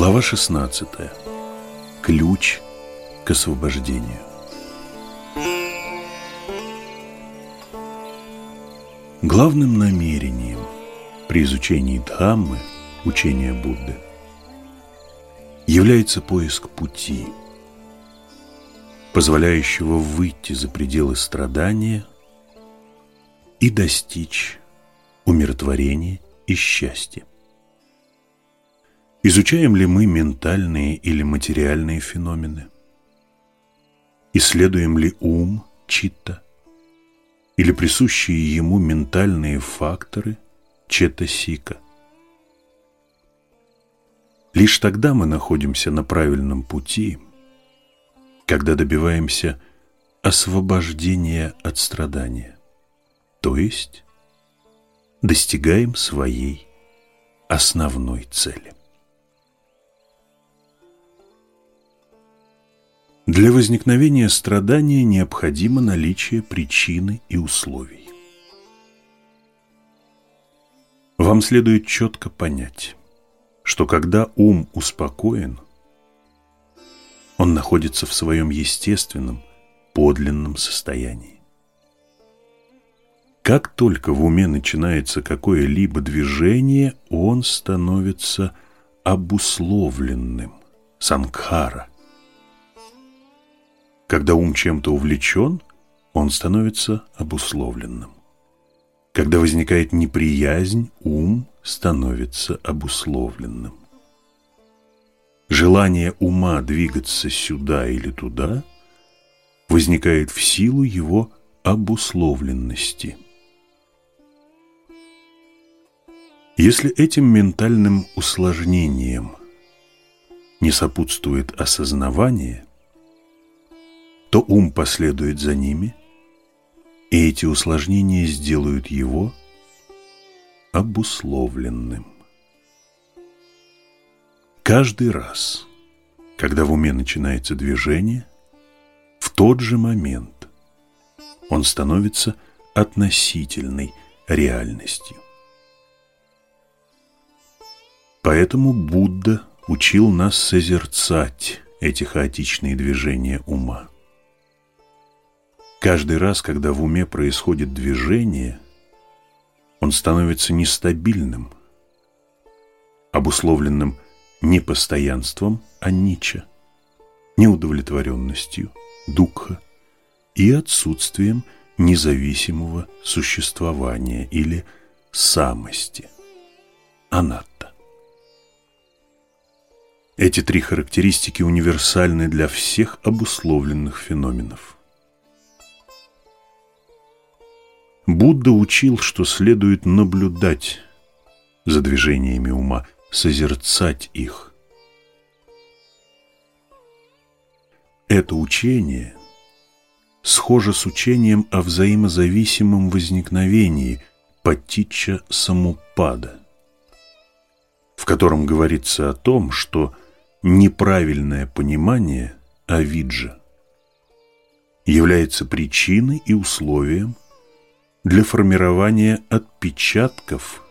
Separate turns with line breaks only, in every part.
Глава 16. Ключ к освобождению. Главным намерением при изучении Дхаммы, учения Будды, является поиск пути, позволяющего выйти за пределы страдания и достичь умиротворения и счастья. Изучаем ли мы ментальные или материальные феномены? Исследуем ли ум, читта, или присущие ему ментальные факторы, чета-сика? Лишь тогда мы находимся на правильном пути, когда добиваемся освобождения от страдания, то есть достигаем своей основной цели. Для возникновения страдания необходимо наличие причины и условий. Вам следует четко понять, что когда ум успокоен, он находится в своем естественном, подлинном состоянии. Как только в уме начинается какое-либо движение, он становится обусловленным, сангхара – когда ум чем-то увлечен, он становится обусловленным. Когда возникает неприязнь, ум становится обусловленным. Желание ума двигаться сюда или туда возникает в силу его обусловленности. Если этим ментальным усложнением не сопутствует осознавание, то ум последует за ними, и эти усложнения сделают его обусловленным. Каждый раз, когда в уме начинается движение, в тот же момент он становится относительной реальностью. Поэтому Будда учил нас созерцать эти хаотичные движения ума. Каждый раз, когда в уме происходит движение, он становится нестабильным, обусловленным не постоянством, а нича, неудовлетворенностью, дукха и отсутствием независимого существования или самости, анатта. Эти три характеристики универсальны для всех обусловленных феноменов – Будда учил, что следует наблюдать за движениями ума, созерцать их. Это учение схоже с учением о взаимозависимом возникновении патича самупада, в котором говорится о том, что неправильное понимание авиджа является причиной и условием для формирования отпечатков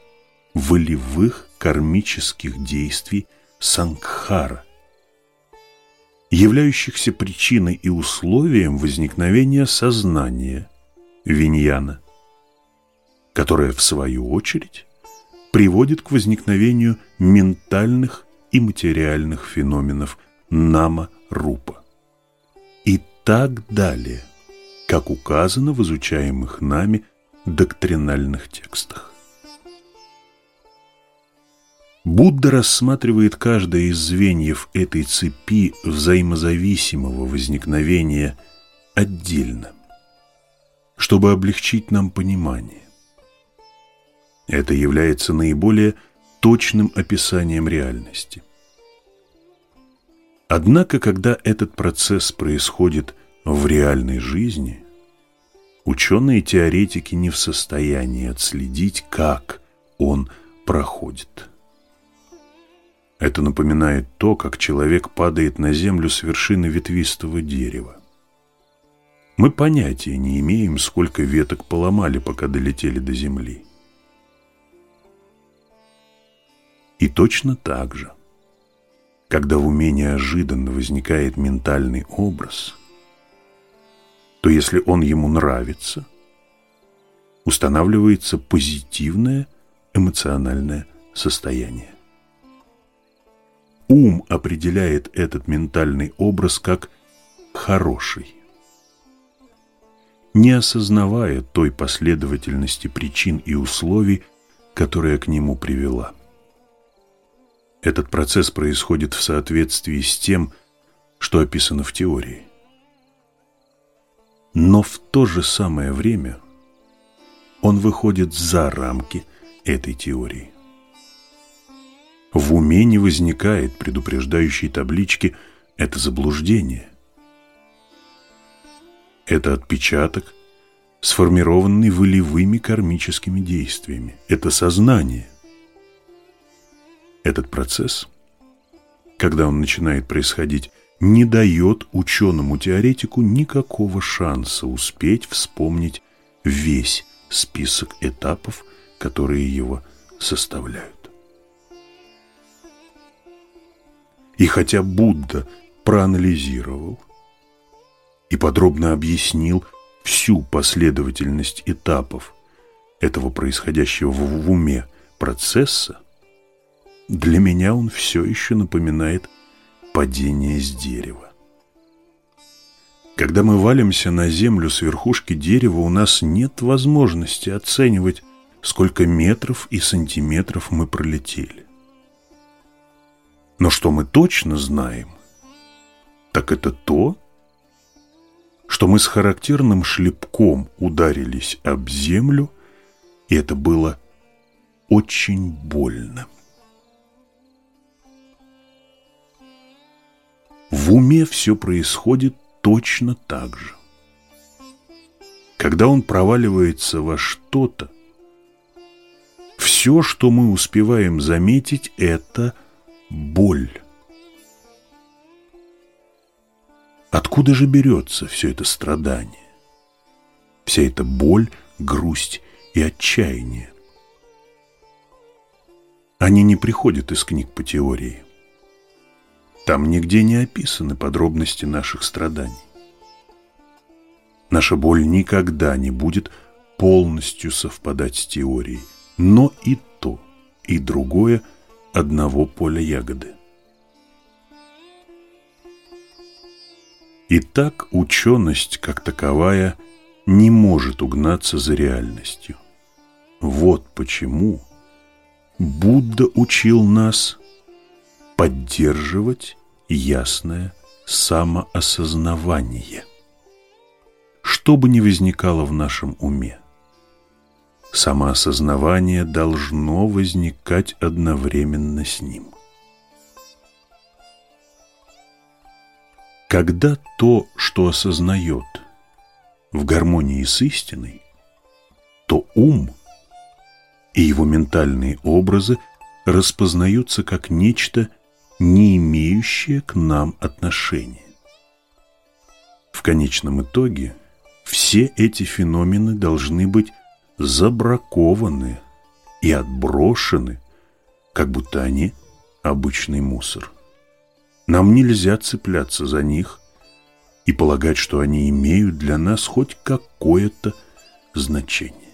волевых кармических действий сангхара, являющихся причиной и условием возникновения сознания виньяна, которое, в свою очередь, приводит к возникновению ментальных и материальных феноменов нама-рупа. И так далее, как указано в изучаемых нами доктринальных текстах. Будда рассматривает каждое из звеньев этой цепи взаимозависимого возникновения отдельно, чтобы облегчить нам понимание. Это является наиболее точным описанием реальности. Однако, когда этот процесс происходит в реальной жизни – ученые-теоретики не в состоянии отследить, как он проходит. Это напоминает то, как человек падает на землю с вершины ветвистого дерева. Мы понятия не имеем, сколько веток поломали, пока долетели до земли. И точно так же, когда в уме неожиданно возникает ментальный образ, то если он ему нравится, устанавливается позитивное эмоциональное состояние. Ум определяет этот ментальный образ как хороший, не осознавая той последовательности причин и условий, которая к нему привела. Этот процесс происходит в соответствии с тем, что описано в теории. Но в то же самое время он выходит за рамки этой теории. В уме не возникает предупреждающей таблички «это заблуждение». Это отпечаток, сформированный волевыми кармическими действиями. Это сознание. Этот процесс, когда он начинает происходить, не дает ученому-теоретику никакого шанса успеть вспомнить весь список этапов, которые его составляют. И хотя Будда проанализировал и подробно объяснил всю последовательность этапов этого происходящего в уме процесса, для меня он все еще напоминает падение с дерева. Когда мы валимся на землю с верхушки дерева, у нас нет возможности оценивать, сколько метров и сантиметров мы пролетели. Но что мы точно знаем, так это то, что мы с характерным шлепком ударились об землю, и это было очень больно. В уме все происходит точно так же. Когда он проваливается во что-то, все, что мы успеваем заметить, это – боль. Откуда же берется все это страдание? Вся эта боль, грусть и отчаяние? Они не приходят из книг по теории. Там нигде не описаны подробности наших страданий. Наша боль никогда не будет полностью совпадать с теорией, но и то, и другое – одного поля ягоды. Итак, ученость как таковая не может угнаться за реальностью. Вот почему Будда учил нас поддерживать ясное самоосознавание, что бы ни возникало в нашем уме самоосознавание должно возникать одновременно с ним. Когда то, что осознает, в гармонии с истиной, то ум и его ментальные образы распознаются как нечто, не имеющее к нам отношения. В конечном итоге все эти феномены должны быть забракованы и отброшены, как будто они обычный мусор. Нам нельзя цепляться за них и полагать, что они имеют для нас хоть какое-то значение.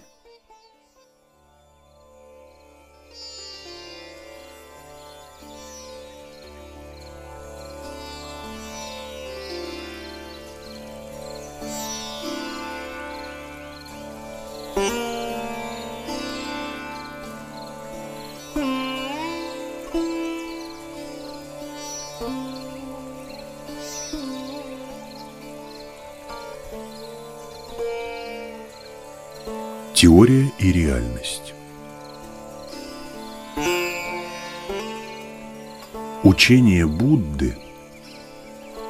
Учение Будды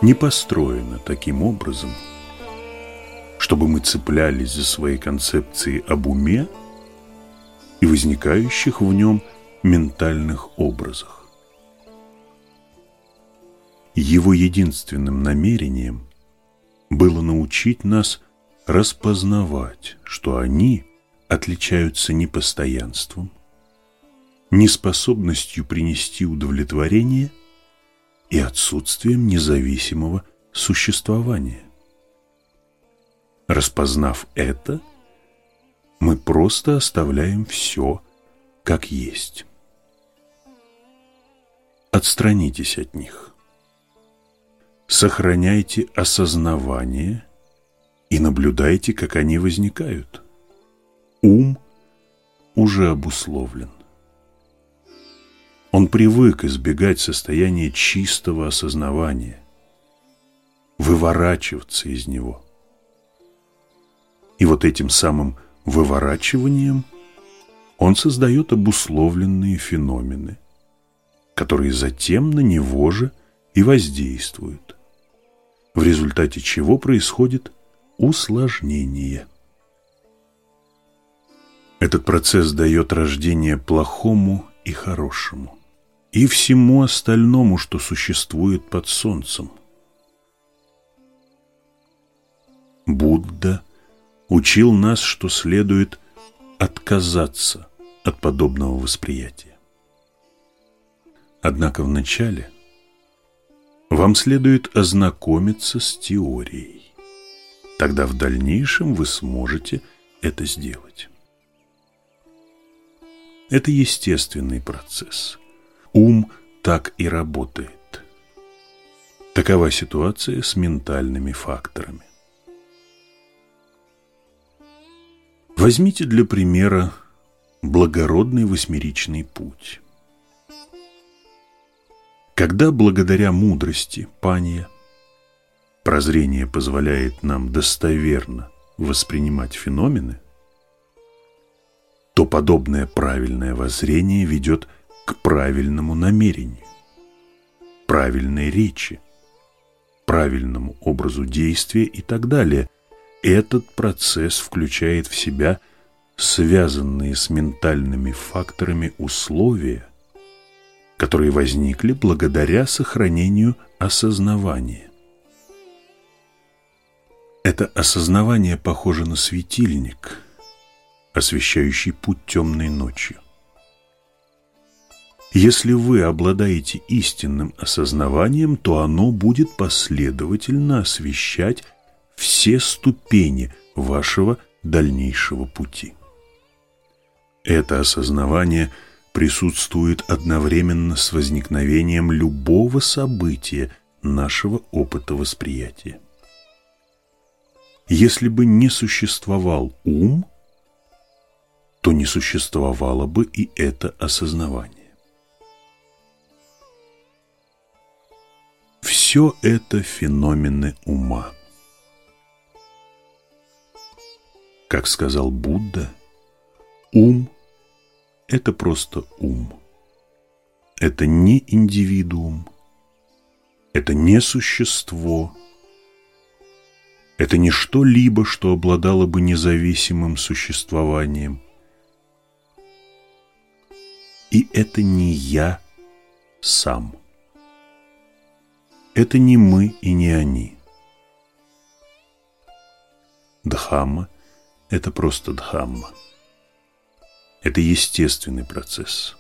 не построено таким образом, чтобы мы цеплялись за свои концепции об уме и возникающих в нем ментальных образах. Его единственным намерением было научить нас распознавать, что они – отличаются непостоянством, неспособностью принести удовлетворение и отсутствием независимого существования. Распознав это, мы просто оставляем все как есть. Отстранитесь от них. Сохраняйте осознавание и наблюдайте, как они возникают. Ум уже обусловлен. Он привык избегать состояния чистого осознавания, выворачиваться из него. И вот этим самым выворачиванием он создает обусловленные феномены, которые затем на него же и воздействуют, в результате чего происходит усложнение. Этот процесс дает рождение плохому и хорошему и всему остальному, что существует под солнцем. Будда учил нас, что следует отказаться от подобного восприятия. Однако вначале вам следует ознакомиться с теорией. Тогда в дальнейшем вы сможете это сделать. Это естественный процесс – Ум так и работает. Такова ситуация с ментальными факторами. Возьмите для примера благородный восьмеричный путь. Когда благодаря мудрости пания прозрение позволяет нам достоверно воспринимать феномены, то подобное правильное воззрение ведет к к правильному намерению, правильной речи, правильному образу действия и так далее. Этот процесс включает в себя связанные с ментальными факторами условия, которые возникли благодаря сохранению осознавания. Это осознавание похоже на светильник, освещающий путь темной ночью. Если вы обладаете истинным осознаванием, то оно будет последовательно освещать все ступени вашего дальнейшего пути. Это осознавание присутствует одновременно с возникновением любого события нашего опыта восприятия. Если бы не существовал ум, то не существовало бы и это осознавание. Все это феномены ума. Как сказал Будда, ум – это просто ум. Это не индивидуум, это не существо, это не что-либо, что обладало бы независимым существованием. И это не я сам. Это не мы и не они. Дхамма – это просто дхамма. Это естественный процесс.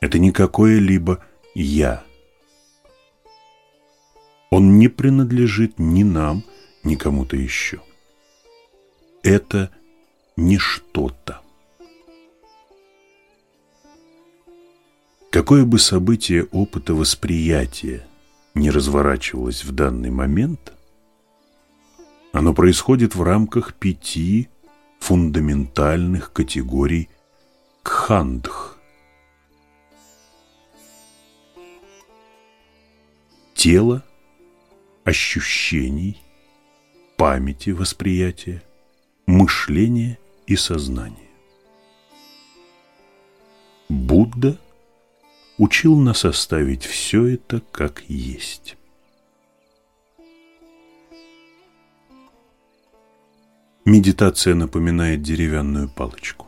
Это не какое-либо «я». Он не принадлежит ни нам, ни кому-то еще. Это не что-то. Какое бы событие опыта восприятия не разворачивалось в данный момент, оно происходит в рамках пяти фундаментальных категорий кхандх. Тело, ощущений, памяти восприятия, мышления и сознания. Будда – учил нас оставить все это как есть. Медитация напоминает деревянную палочку.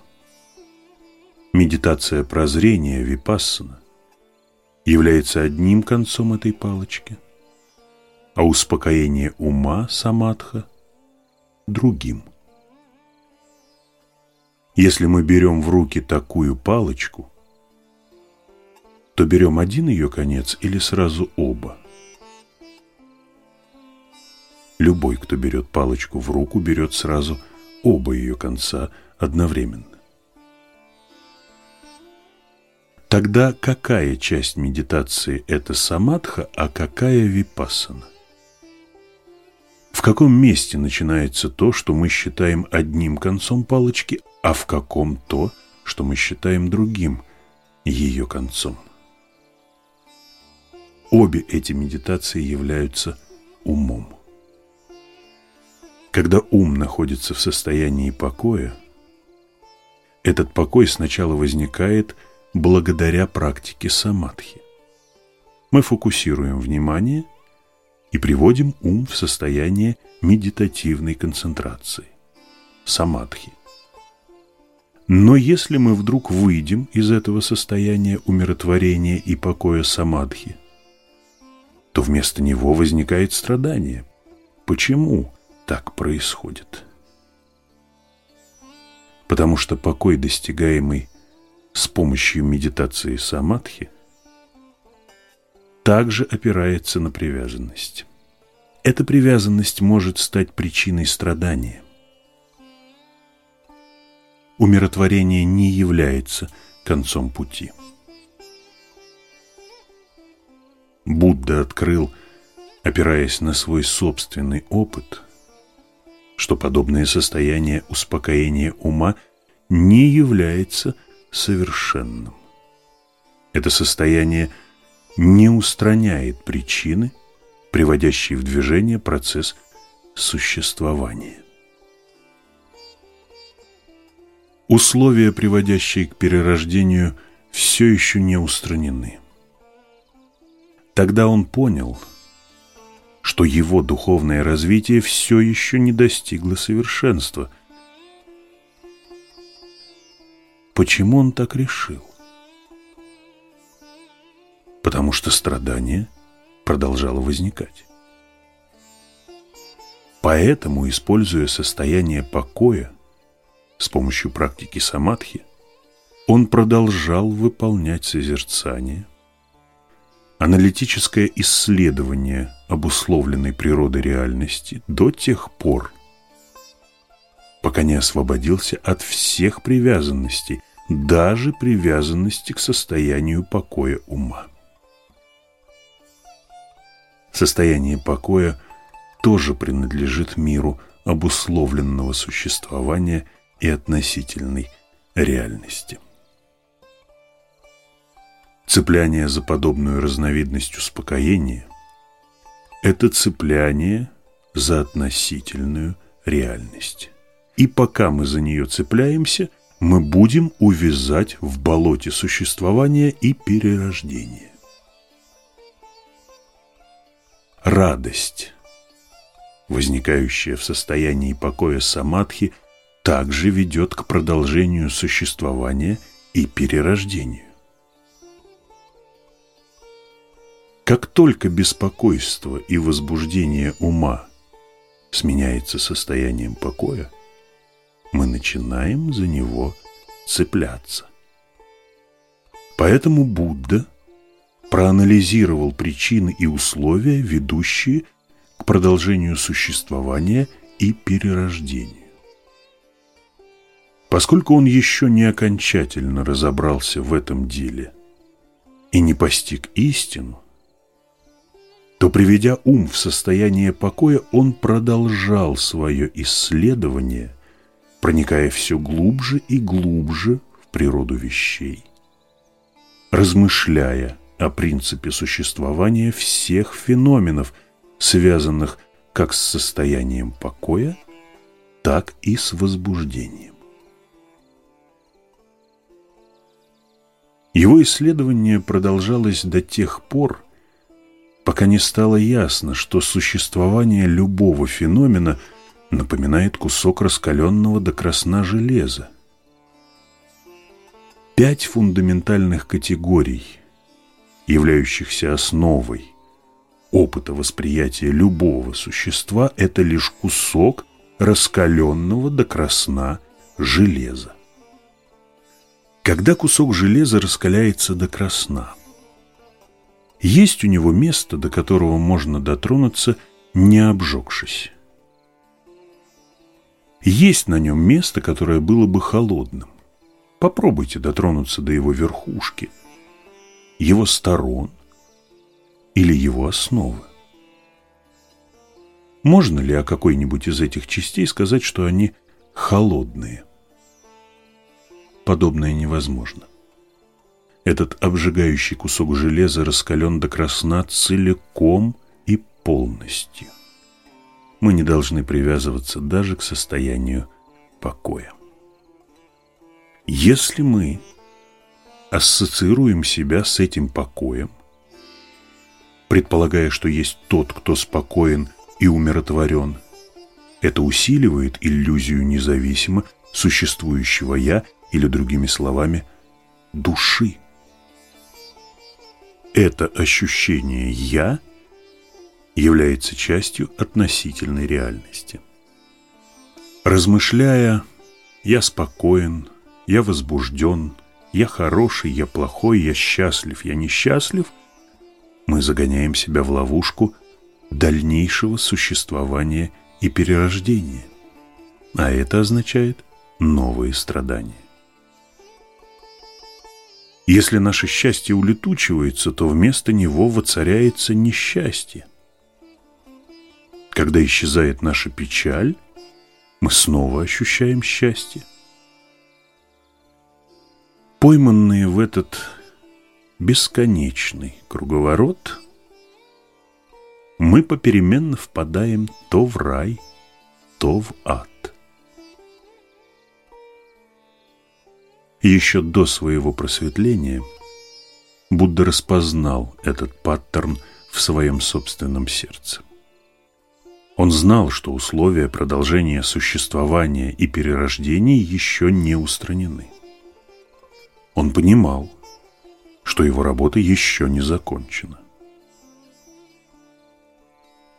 Медитация прозрения випассана является одним концом этой палочки, а успокоение ума самадха – другим. Если мы берем в руки такую палочку – то берем один ее конец или сразу оба. Любой, кто берет палочку в руку, берет сразу оба ее конца одновременно. Тогда какая часть медитации – это самадха, а какая – випассана? В каком месте начинается то, что мы считаем одним концом палочки, а в каком то, что мы считаем другим ее концом? Обе эти медитации являются умом. Когда ум находится в состоянии покоя, этот покой сначала возникает благодаря практике самадхи. Мы фокусируем внимание и приводим ум в состояние медитативной концентрации – самадхи. Но если мы вдруг выйдем из этого состояния умиротворения и покоя самадхи, то вместо него возникает страдание. Почему так происходит? Потому что покой, достигаемый с помощью медитации самадхи, также опирается на привязанность. Эта привязанность может стать причиной страдания. Умиротворение не является концом пути. Будда открыл, опираясь на свой собственный опыт, что подобное состояние успокоения ума не является совершенным. Это состояние не устраняет причины, приводящие в движение процесс существования. Условия, приводящие к перерождению, все еще не устранены. Тогда он понял, что его духовное развитие все еще не достигло совершенства. Почему он так решил? Потому что страдание продолжало возникать. Поэтому, используя состояние покоя с помощью практики самадхи, он продолжал выполнять созерцание, аналитическое исследование обусловленной природы реальности до тех пор, пока не освободился от всех привязанностей, даже привязанности к состоянию покоя ума. Состояние покоя тоже принадлежит миру обусловленного существования и относительной реальности. Цепляние за подобную разновидность успокоения – это цепляние за относительную реальность. И пока мы за нее цепляемся, мы будем увязать в болоте существования и перерождения. Радость, возникающая в состоянии покоя самадхи, также ведет к продолжению существования и перерождению. Как только беспокойство и возбуждение ума сменяется состоянием покоя, мы начинаем за него цепляться. Поэтому Будда проанализировал причины и условия, ведущие к продолжению существования и перерождению. Поскольку он еще не окончательно разобрался в этом деле и не постиг истину, то, приведя ум в состояние покоя, он продолжал свое исследование, проникая все глубже и глубже в природу вещей, размышляя о принципе существования всех феноменов, связанных как с состоянием покоя, так и с возбуждением. Его исследование продолжалось до тех пор, пока не стало ясно, что существование любого феномена напоминает кусок раскаленного до красна железа. Пять фундаментальных категорий, являющихся основой опыта восприятия любого существа, это лишь кусок раскаленного до красна железа. Когда кусок железа раскаляется до красна – есть у него место, до которого можно дотронуться, не обжегшись. Есть на нем место, которое было бы холодным. Попробуйте дотронуться до его верхушки, его сторон или его основы. Можно ли о какой-нибудь из этих частей сказать, что они холодные? Подобное невозможно. Этот обжигающий кусок железа раскален до красна целиком и полностью. Мы не должны привязываться даже к состоянию покоя. Если мы ассоциируем себя с этим покоем, предполагая, что есть тот, кто спокоен и умиротворен, это усиливает иллюзию независимо существующего «я» или, другими словами, души. Это ощущение «я» является частью относительной реальности. Размышляя «я спокоен», «я возбужден», «я хороший», «я плохой», «я счастлив», «я несчастлив», мы загоняем себя в ловушку дальнейшего существования и перерождения. А это означает новые страдания. Если наше счастье улетучивается, то вместо него воцаряется несчастье. Когда исчезает наша печаль, мы снова ощущаем счастье. Пойманные в этот бесконечный круговорот, мы попеременно впадаем то в рай, то в ад. Еще до своего просветления Будда распознал этот паттерн в своем собственном сердце. Он знал, что условия продолжения существования и перерождения еще не устранены. Он понимал, что его работа еще не закончена.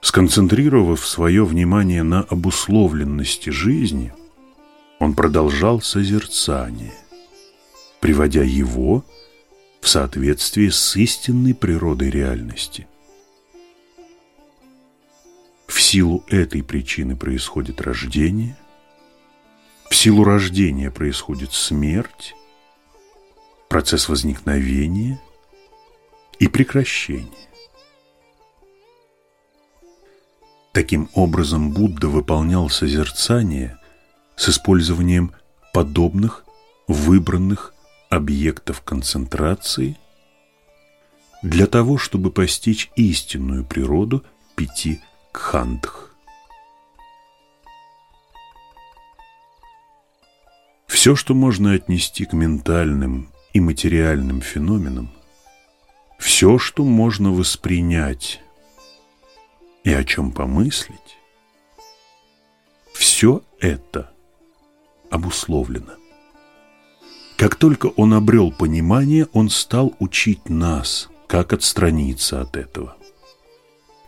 Сконцентрировав свое внимание на обусловленности жизни, он продолжал созерцание, приводя его в соответствие с истинной природой реальности. В силу этой причины происходит рождение, в силу рождения происходит смерть, процесс возникновения и прекращения. Таким образом, Будда выполнял созерцание с использованием подобных выбранных объектов концентрации для того, чтобы постичь истинную природу пяти кхандх. Все, что можно отнести к ментальным и материальным феноменам, все, что можно воспринять и о чем помыслить, все это обусловлено. Как только он обрел понимание, он стал учить нас, как отстраниться от этого.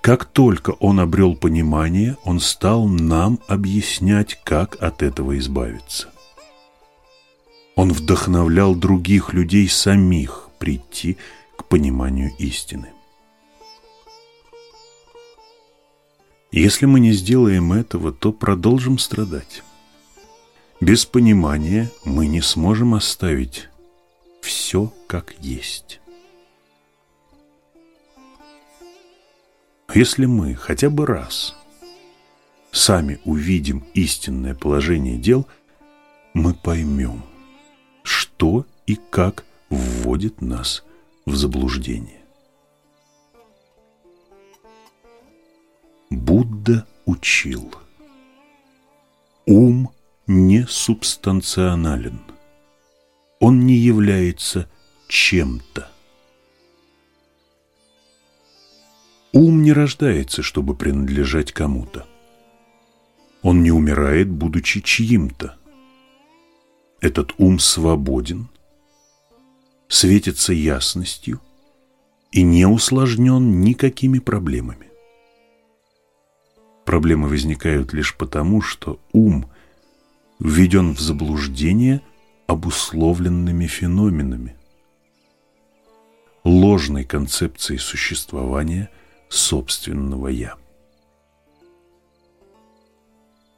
Как только он обрел понимание, он стал нам объяснять, как от этого избавиться. Он вдохновлял других людей самих прийти к пониманию истины. Если мы не сделаем этого, то продолжим страдать. Без понимания мы не сможем оставить все как есть. Если мы хотя бы раз сами увидим истинное положение дел, мы поймем, что и как вводит нас в заблуждение. Будда учил. Ум не субстанционален. Он не является чем-то. Ум не рождается, чтобы принадлежать кому-то. Он не умирает, будучи чьим-то. Этот ум свободен, светится ясностью и не усложнен никакими проблемами. Проблемы возникают лишь потому, что ум введен в заблуждение обусловленными феноменами. ложной концепцией существования собственного «я».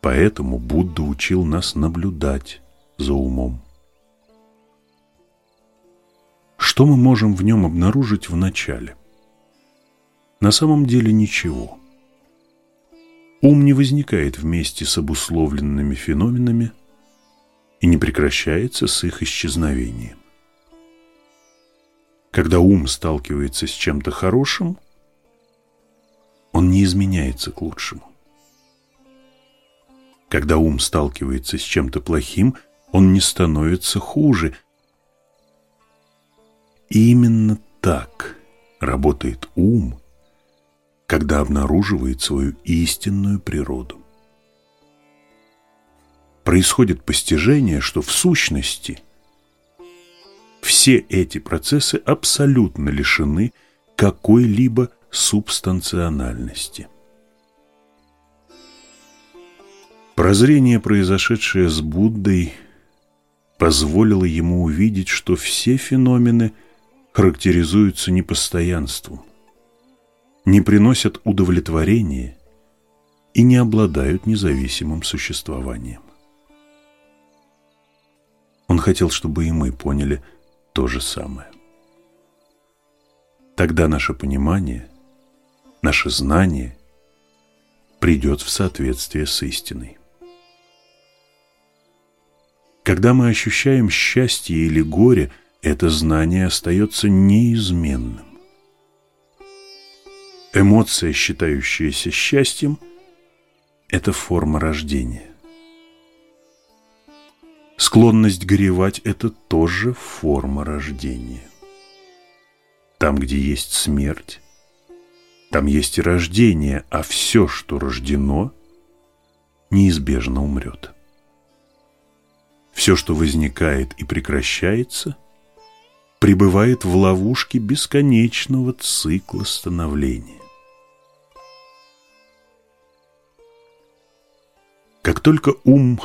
Поэтому Будда учил нас наблюдать за умом. Что мы можем в нем обнаружить в начале? На самом деле ничего. Ум не возникает вместе с обусловленными феноменами и не прекращается с их исчезновением. Когда ум сталкивается с чем-то хорошим, он не изменяется к лучшему. Когда ум сталкивается с чем-то плохим, он не становится хуже. И именно так работает ум, когда обнаруживает свою истинную природу. Происходит постижение, что в сущности все эти процессы абсолютно лишены какой-либо субстанциональности. Прозрение, произошедшее с Буддой, позволило ему увидеть, что все феномены характеризуются непостоянством, не приносят удовлетворения и не обладают независимым существованием. Он хотел, чтобы и мы поняли то же самое. Тогда наше понимание, наше знание придет в соответствие с истиной. Когда мы ощущаем счастье или горе, это знание остается неизменным. Эмоция, считающаяся счастьем, это форма рождения. Склонность горевать – это тоже форма рождения. Там, где есть смерть, там есть и рождение, а все, что рождено, неизбежно умрет. Все, что возникает и прекращается, пребывает в ловушке бесконечного цикла становления. Как только ум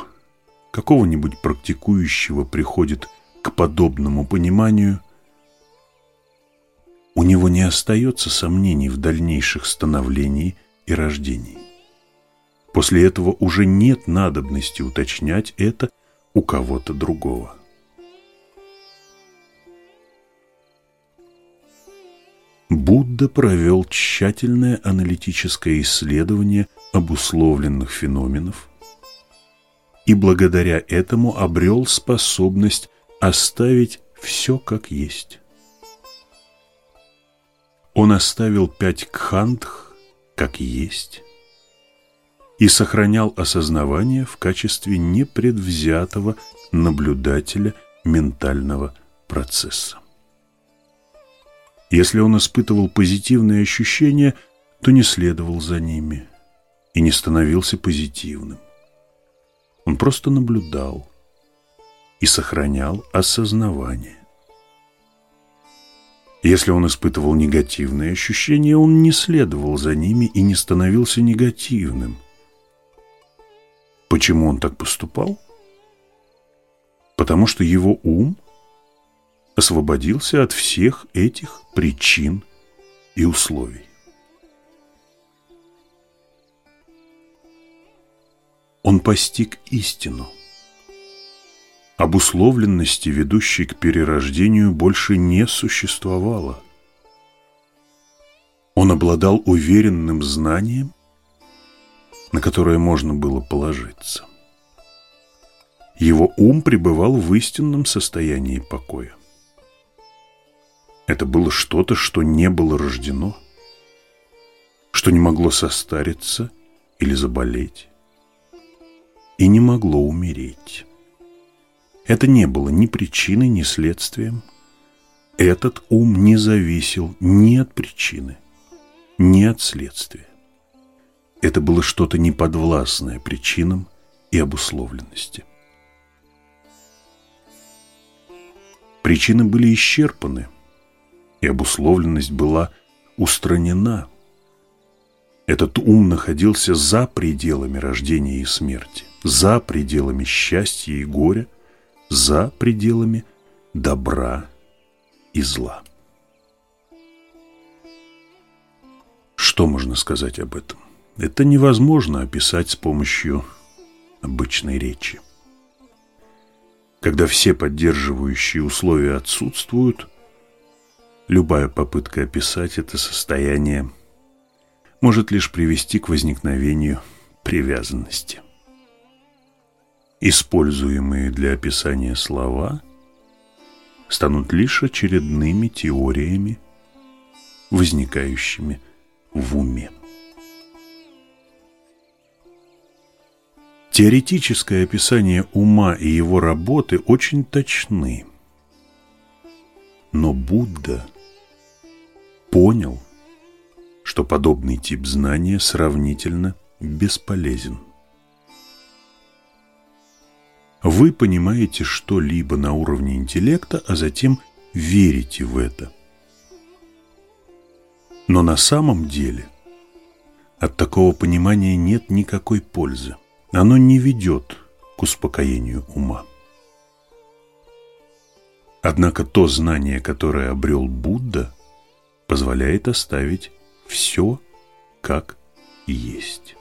какого-нибудь практикующего приходит к подобному пониманию, у него не остается сомнений в дальнейших становлении и рождении. После этого уже нет надобности уточнять это у кого-то другого. Будда провел тщательное аналитическое исследование обусловленных феноменов и благодаря этому обрел способность оставить все как есть. Он оставил пять кхандх как есть и сохранял осознавание в качестве непредвзятого наблюдателя ментального процесса. Если он испытывал позитивные ощущения, то не следовал за ними и не становился позитивным. Он просто наблюдал и сохранял осознавание. Если он испытывал негативные ощущения, он не следовал за ними и не становился негативным – Почему он так поступал? Потому что его ум освободился от всех этих причин и условий. Он постиг истину. Обусловленности, ведущей к перерождению, больше не существовало. Он обладал уверенным знанием на которое можно было положиться. Его ум пребывал в истинном состоянии покоя. Это было что-то, что не было рождено, что не могло состариться или заболеть, и не могло умереть. Это не было ни причиной, ни следствием. Этот ум не зависел ни от причины, ни от следствия. Это было что-то неподвластное причинам и обусловленности. Причины были исчерпаны, и обусловленность была устранена. Этот ум находился за пределами рождения и смерти, за пределами счастья и горя, за пределами добра и зла. Что можно сказать об этом? Это невозможно описать с помощью обычной речи. Когда все поддерживающие условия отсутствуют, любая попытка описать это состояние может лишь привести к возникновению привязанности. Используемые для описания слова станут лишь очередными теориями, возникающими в уме. Теоретическое описание ума и его работы очень точны. Но Будда понял, что подобный тип знания сравнительно бесполезен. Вы понимаете что-либо на уровне интеллекта, а затем верите в это. Но на самом деле от такого понимания нет никакой пользы. Оно не ведет к успокоению ума. Однако то знание, которое обрел Будда, позволяет оставить все как есть.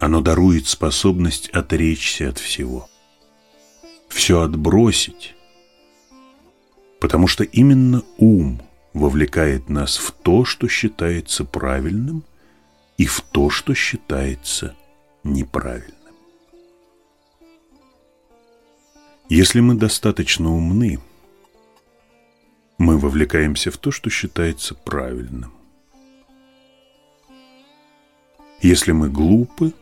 Оно дарует способность отречься от всего, все отбросить, потому что именно ум вовлекает нас в то, что считается правильным, и в то, что считается неправильным. Если мы достаточно умны, мы вовлекаемся в то, что считается правильным. Если мы глупы,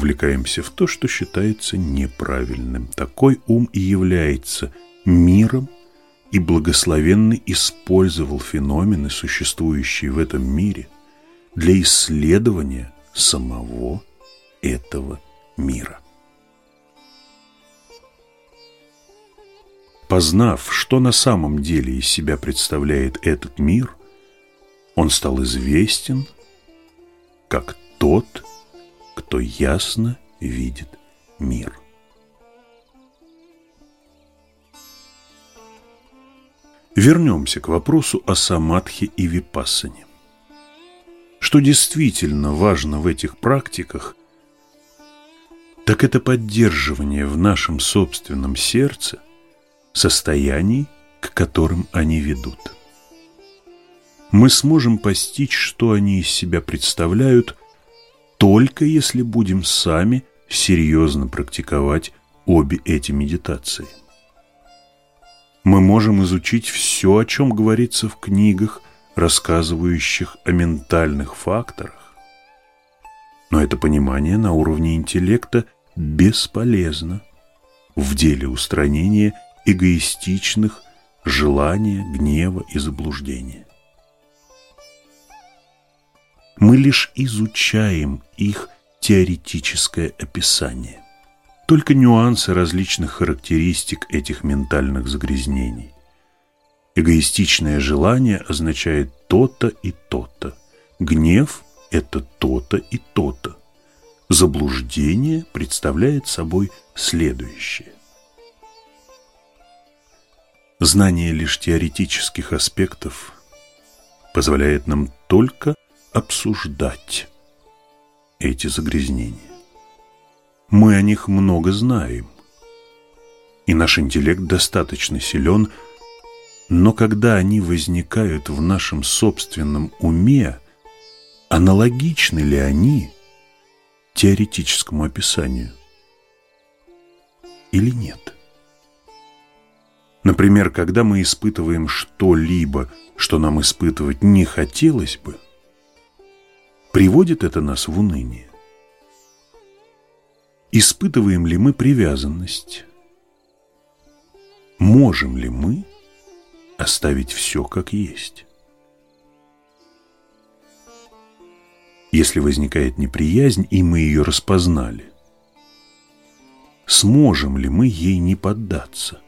то вовлекаемся в то, что считается неправильным. Такой ум и является миром, и благословенный использовал феномены, существующие в этом мире, для исследования самого этого мира. Познав, что на самом деле из себя представляет этот мир, он стал известен как тот, кто ясно видит мир. Вернемся к вопросу о самадхи и випассане. Что действительно важно в этих практиках, так это поддерживание в нашем собственном сердце состояний, к которым они ведут. Мы сможем постичь, что они из себя представляют, только если будем сами серьезно практиковать обе эти медитации. Мы можем изучить все, о чем говорится в книгах, рассказывающих о ментальных факторах. Но это понимание на уровне интеллекта бесполезно в деле устранения эгоистичных желания, гнева и заблуждения. Мы лишь изучаем их теоретическое описание, только нюансы различных характеристик этих ментальных загрязнений. Эгоистичное желание означает то-то и то-то. Гнев – это то-то и то-то. Заблуждение представляет собой следующее. Знание лишь теоретических аспектов позволяет нам только обсуждать эти загрязнения. Мы о них много знаем, и наш интеллект достаточно силен – но когда они возникают в нашем собственном уме, аналогичны ли они теоретическому описанию или нет? Например, когда мы испытываем что-либо, что нам испытывать не хотелось бы, приводит это нас в уныние. Испытываем ли мы привязанность? Можем ли мы оставить все как есть. Если возникает неприязнь, и мы ее распознали, сможем ли мы ей не поддаться?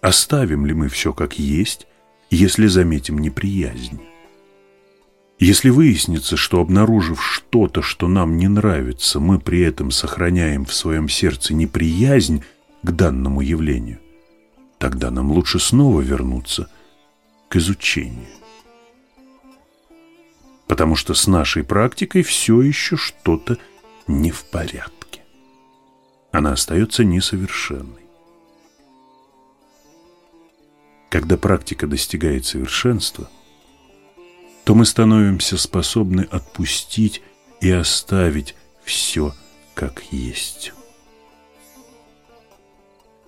Оставим ли мы все как есть, если заметим неприязнь? Если выяснится, что обнаружив что-то, что нам не нравится, мы при этом сохраняем в своем сердце неприязнь к данному явлению, тогда нам лучше снова вернуться – к изучению. потому что с нашей практикой все еще что-то не в порядке. Она остается несовершенной. Когда практика достигает совершенства, то мы становимся способны отпустить и оставить все как есть.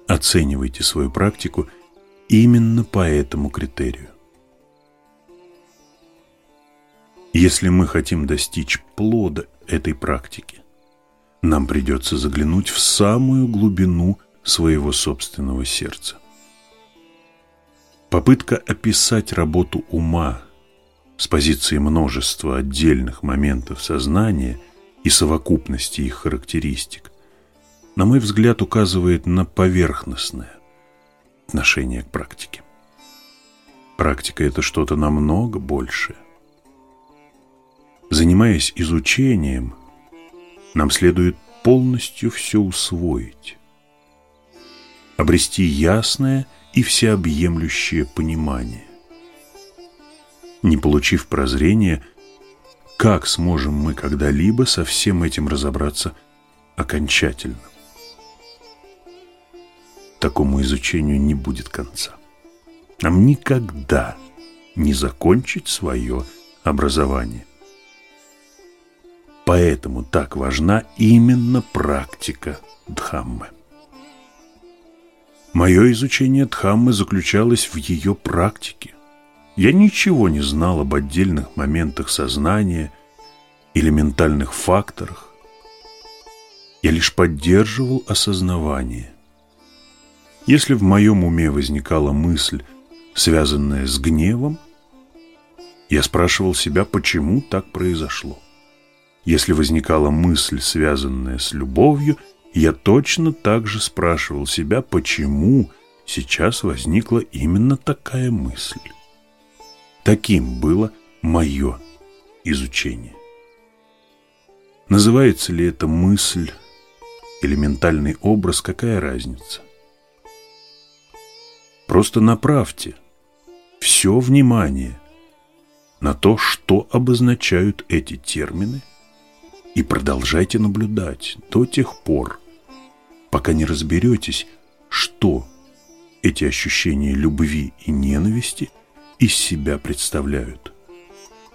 Оценивайте свою практику именно по этому критерию. Если мы хотим достичь плода этой практики, нам придется заглянуть в самую глубину своего собственного сердца. Попытка описать работу ума с позиции множества отдельных моментов сознания и совокупности их характеристик, на мой взгляд, указывает на поверхностное отношение к практике. Практика – это что-то намного большее. Занимаясь изучением, нам следует полностью все усвоить, обрести ясное и всеобъемлющее понимание. Не получив прозрения, как сможем мы когда-либо со всем этим разобраться окончательно? Такому изучению не будет конца. Нам никогда не закончить свое образование. Поэтому так важна именно практика Дхаммы. Мое изучение Дхаммы заключалось в ее практике. Я ничего не знал об отдельных моментах сознания или ментальных факторах. Я лишь поддерживал осознавание. Если в моем уме возникала мысль, связанная с гневом, я спрашивал себя, почему так произошло. Если возникала мысль, связанная с любовью, я точно так же спрашивал себя, почему сейчас возникла именно такая мысль. Таким было мое изучение. Называется ли это мысль или ментальный образ, какая разница? Просто направьте все внимание на то, что обозначают эти термины – и продолжайте наблюдать до тех пор, пока не разберетесь, что эти ощущения любви и ненависти из себя представляют.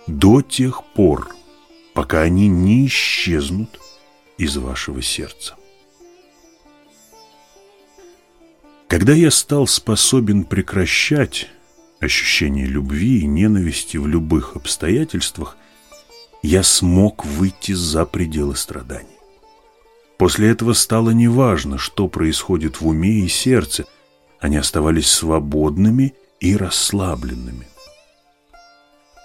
До тех пор, пока они не исчезнут из вашего сердца. Когда я стал способен прекращать ощущение любви и ненависти в любых обстоятельствах, я смог выйти за пределы страданий. После этого стало неважно, что происходит в уме и сердце, они оставались свободными и расслабленными.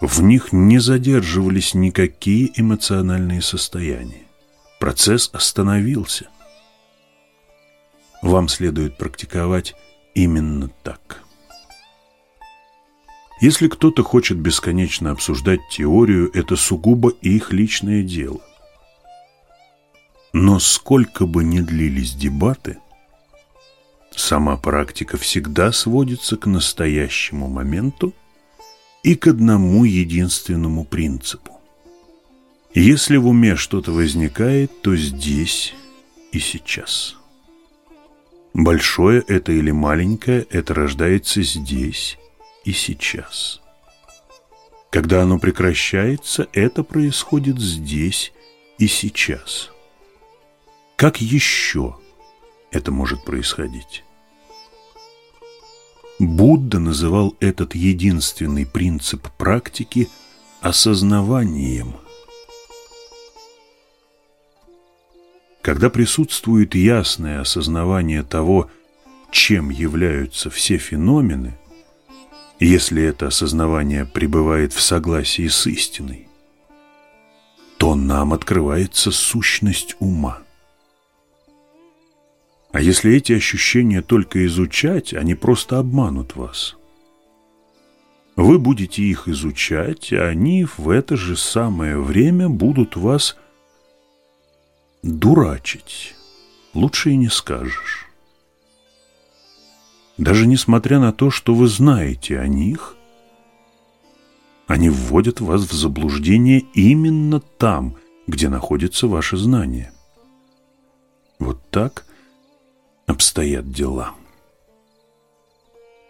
В них не задерживались никакие эмоциональные состояния. Процесс остановился. Вам следует практиковать именно так. Если кто-то хочет бесконечно обсуждать теорию, это сугубо их личное дело. Но сколько бы ни длились дебаты, сама практика всегда сводится к настоящему моменту и к одному единственному принципу. Если в уме что-то возникает, то здесь и сейчас. Большое это или маленькое, это рождается здесь и сейчас. Когда оно прекращается, это происходит здесь и сейчас. Как еще это может происходить? Будда называл этот единственный принцип практики осознаванием. Когда присутствует ясное осознавание того, чем являются все феномены, если это осознавание пребывает в согласии с истиной, то нам открывается сущность ума. А если эти ощущения только изучать, они просто обманут вас. Вы будете их изучать, а они в это же самое время будут вас дурачить. Лучше и не скажешь. Даже несмотря на то, что вы знаете о них, Они вводят вас в заблуждение именно там, где находится ваше знание. Вот так обстоят дела.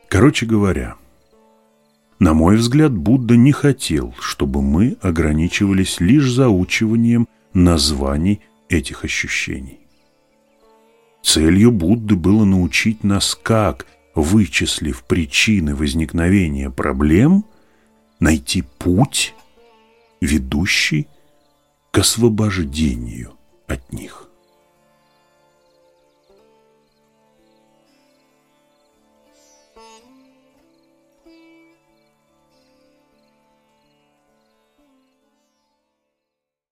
Короче говоря, на мой взгляд, Будда не хотел, чтобы мы ограничивались лишь заучиванием названий этих ощущений. Целью Будды было научить нас, как, вычислив причины возникновения проблем, найти путь, ведущий к освобождению от них.